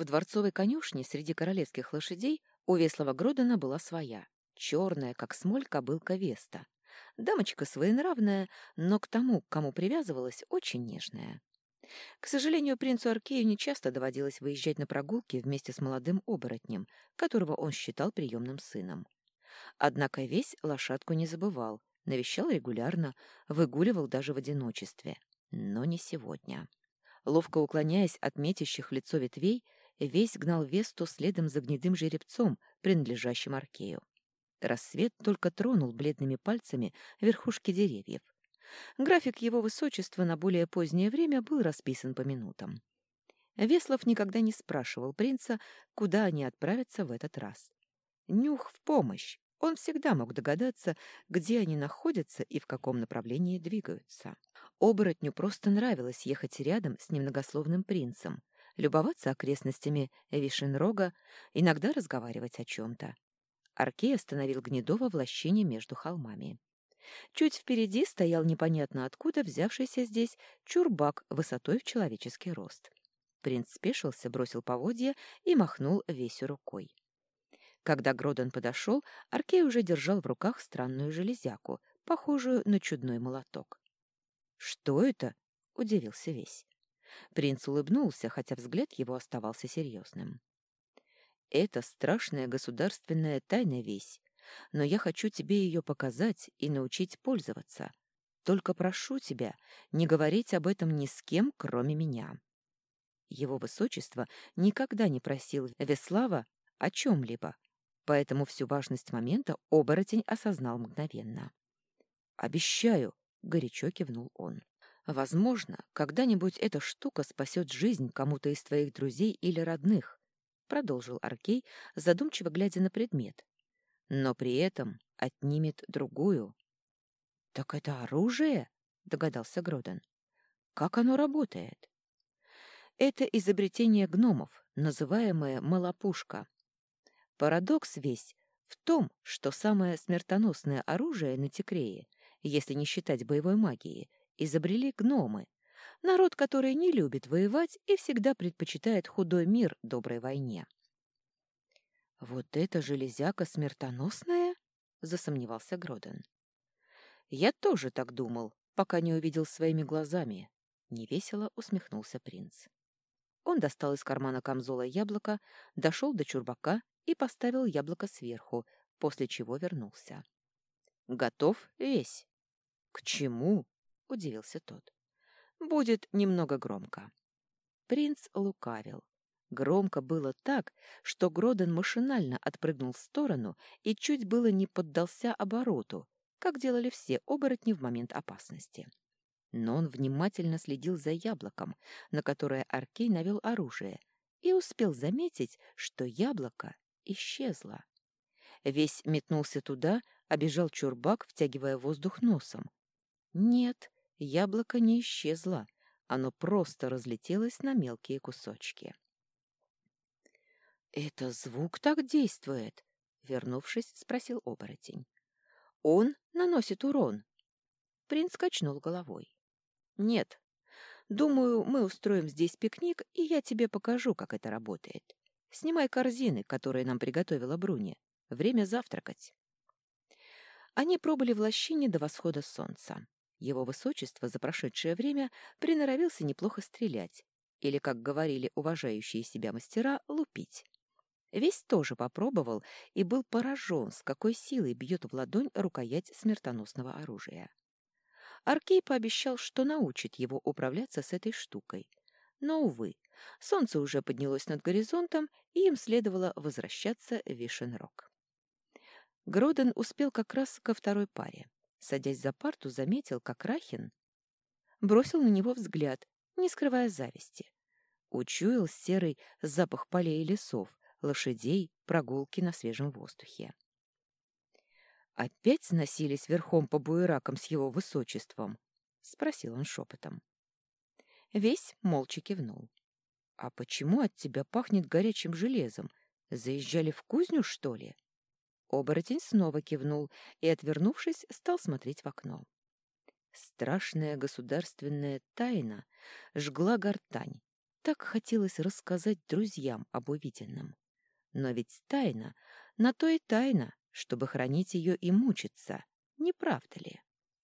В дворцовой конюшне среди королевских лошадей у Веслова Гродена была своя, черная, как смоль, кобылка Веста. Дамочка своенравная, но к тому, к кому привязывалась, очень нежная. К сожалению, принцу Аркею нечасто доводилось выезжать на прогулки вместе с молодым оборотнем, которого он считал приемным сыном. Однако весь лошадку не забывал, навещал регулярно, выгуливал даже в одиночестве. Но не сегодня. Ловко уклоняясь от метящих лицо ветвей, весь гнал Весту следом за гнедым жеребцом, принадлежащим Аркею. Рассвет только тронул бледными пальцами верхушки деревьев. График его высочества на более позднее время был расписан по минутам. Веслов никогда не спрашивал принца, куда они отправятся в этот раз. Нюх в помощь. Он всегда мог догадаться, где они находятся и в каком направлении двигаются. Оборотню просто нравилось ехать рядом с немногословным принцем, любоваться окрестностями Вишенрога, иногда разговаривать о чем-то. Аркей остановил Гнедова в лощине между холмами. Чуть впереди стоял непонятно откуда взявшийся здесь чурбак высотой в человеческий рост. Принц спешился, бросил поводья и махнул весью рукой. Когда Гродон подошел, Аркей уже держал в руках странную железяку, похожую на чудной молоток. «Что это?» — удивился весь. Принц улыбнулся, хотя взгляд его оставался серьезным. «Это страшная государственная тайна весь но я хочу тебе ее показать и научить пользоваться. Только прошу тебя не говорить об этом ни с кем, кроме меня». Его высочество никогда не просил Веслава о чем-либо, поэтому всю важность момента оборотень осознал мгновенно. «Обещаю», — горячо кивнул он. «Возможно, когда-нибудь эта штука спасет жизнь кому-то из твоих друзей или родных», — продолжил Аркей, задумчиво глядя на предмет, но при этом отнимет другую. — Так это оружие? — догадался Гроден. — Как оно работает? — Это изобретение гномов, называемое малопушка. Парадокс весь в том, что самое смертоносное оружие на Текрее, если не считать боевой магии, изобрели гномы, народ, который не любит воевать и всегда предпочитает худой мир доброй войне. «Вот эта железяка смертоносная?» — засомневался Гроден. «Я тоже так думал, пока не увидел своими глазами», — невесело усмехнулся принц. Он достал из кармана камзола яблоко, дошел до чурбака и поставил яблоко сверху, после чего вернулся. «Готов весь?» «К чему?» — удивился тот. «Будет немного громко». Принц лукавил. Громко было так, что Гроден машинально отпрыгнул в сторону и чуть было не поддался обороту, как делали все оборотни в момент опасности. Но он внимательно следил за яблоком, на которое Аркей навел оружие, и успел заметить, что яблоко исчезло. Весь метнулся туда, обежал чурбак, втягивая воздух носом. Нет, яблоко не исчезло, оно просто разлетелось на мелкие кусочки. «Это звук так действует?» — вернувшись, спросил оборотень. «Он наносит урон». Принц качнул головой. «Нет. Думаю, мы устроим здесь пикник, и я тебе покажу, как это работает. Снимай корзины, которые нам приготовила Бруни. Время завтракать». Они пробыли в лощине до восхода солнца. Его высочество за прошедшее время приноровился неплохо стрелять, или, как говорили уважающие себя мастера, лупить. Весь тоже попробовал и был поражен, с какой силой бьет в ладонь рукоять смертоносного оружия. Аркей пообещал, что научит его управляться с этой штукой. Но, увы, солнце уже поднялось над горизонтом, и им следовало возвращаться в Вишенрог. Гроден успел как раз ко второй паре. Садясь за парту, заметил, как Рахин бросил на него взгляд, не скрывая зависти. Учуял серый запах полей и лесов, лошадей, прогулки на свежем воздухе. «Опять сносились верхом по буеракам с его высочеством?» — спросил он шепотом. Весь молча кивнул. «А почему от тебя пахнет горячим железом? Заезжали в кузню, что ли?» Оборотень снова кивнул и, отвернувшись, стал смотреть в окно. Страшная государственная тайна жгла гортань, Так хотелось рассказать друзьям об увиденном. Но ведь тайна, на то и тайна, чтобы хранить ее и мучиться, не правда ли?